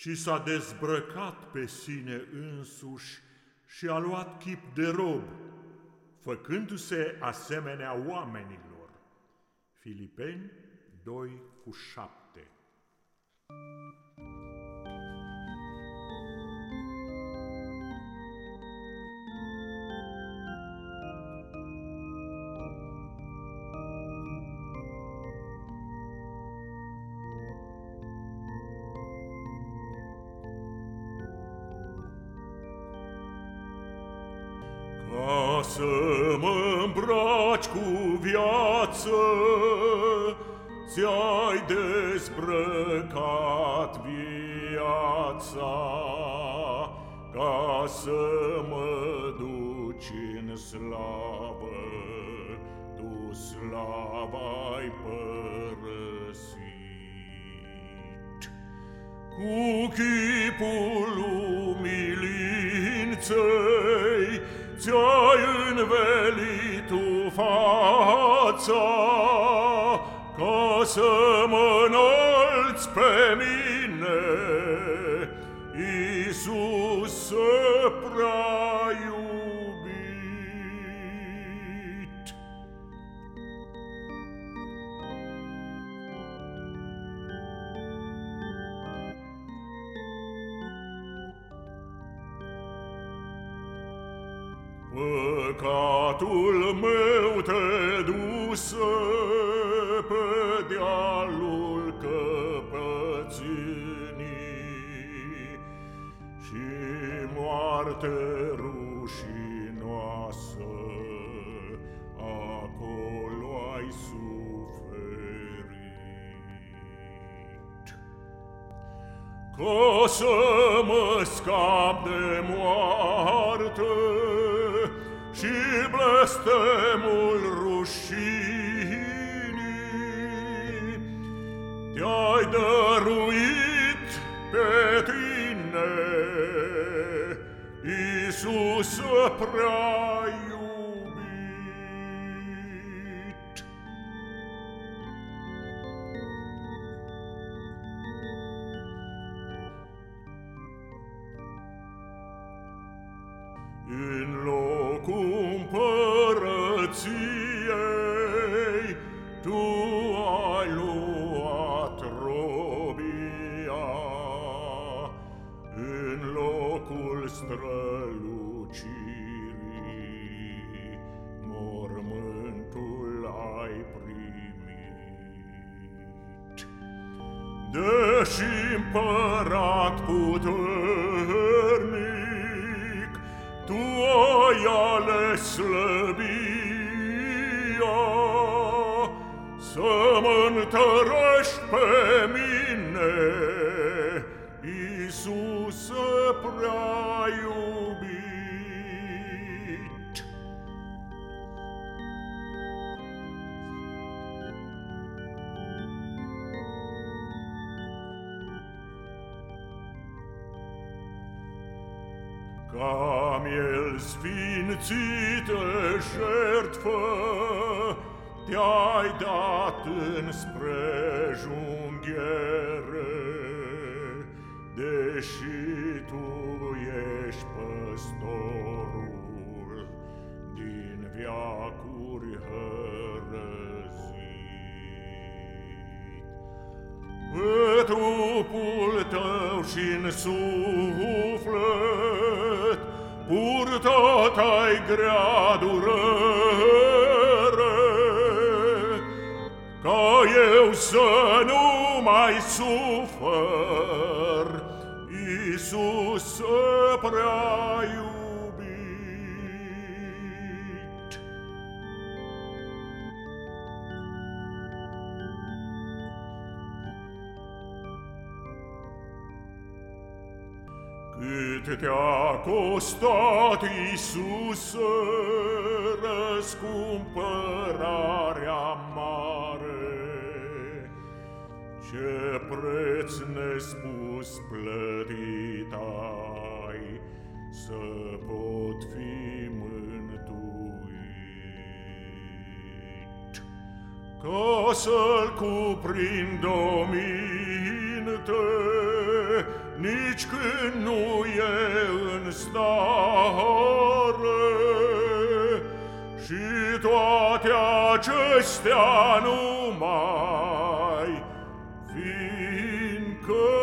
ci s-a dezbrăcat pe sine însuși și a luat chip de rob, făcându-se asemenea oamenilor. Filipeni 2 cu 7 Ca să mă îmbraci cu viață, Ți-ai dezbrăcat viața, Ca să mă duci în slavă, Tu slava-ai părăsit. Cu chipul umilinței, veli tu fața ca să mă înalți pe mine, Iisuse prea Păcatul meu te duse pe dealul căpățânii și moarte rușinoasă, acolo ai suferit. Ca să mă scap de moarte, ci blestemul rușinii. Te-ai dăruit pe tine, Iisus prea iubit. În Deși împărat puternic, Tu ai ales slăbia. Să mă întărești pe mine, Iisus prea Ca miel sfințită jertfă Te-ai dat înspre junghiere, Deși tu ești păstorul Din viacuri hărăzit. Pe trupul tău și-n suflet Purtat ai grea durere, Ca eu să nu mai sufăr, Iisus prea iubit. Cât te-a costat, Iisuse, răscumpărarea mare, Ce preț nespus plătit ai, să pot fi mântuit. Ca să-l cuprind o minte, nici când nu e în stare. Și toate acestea numai, fiindcă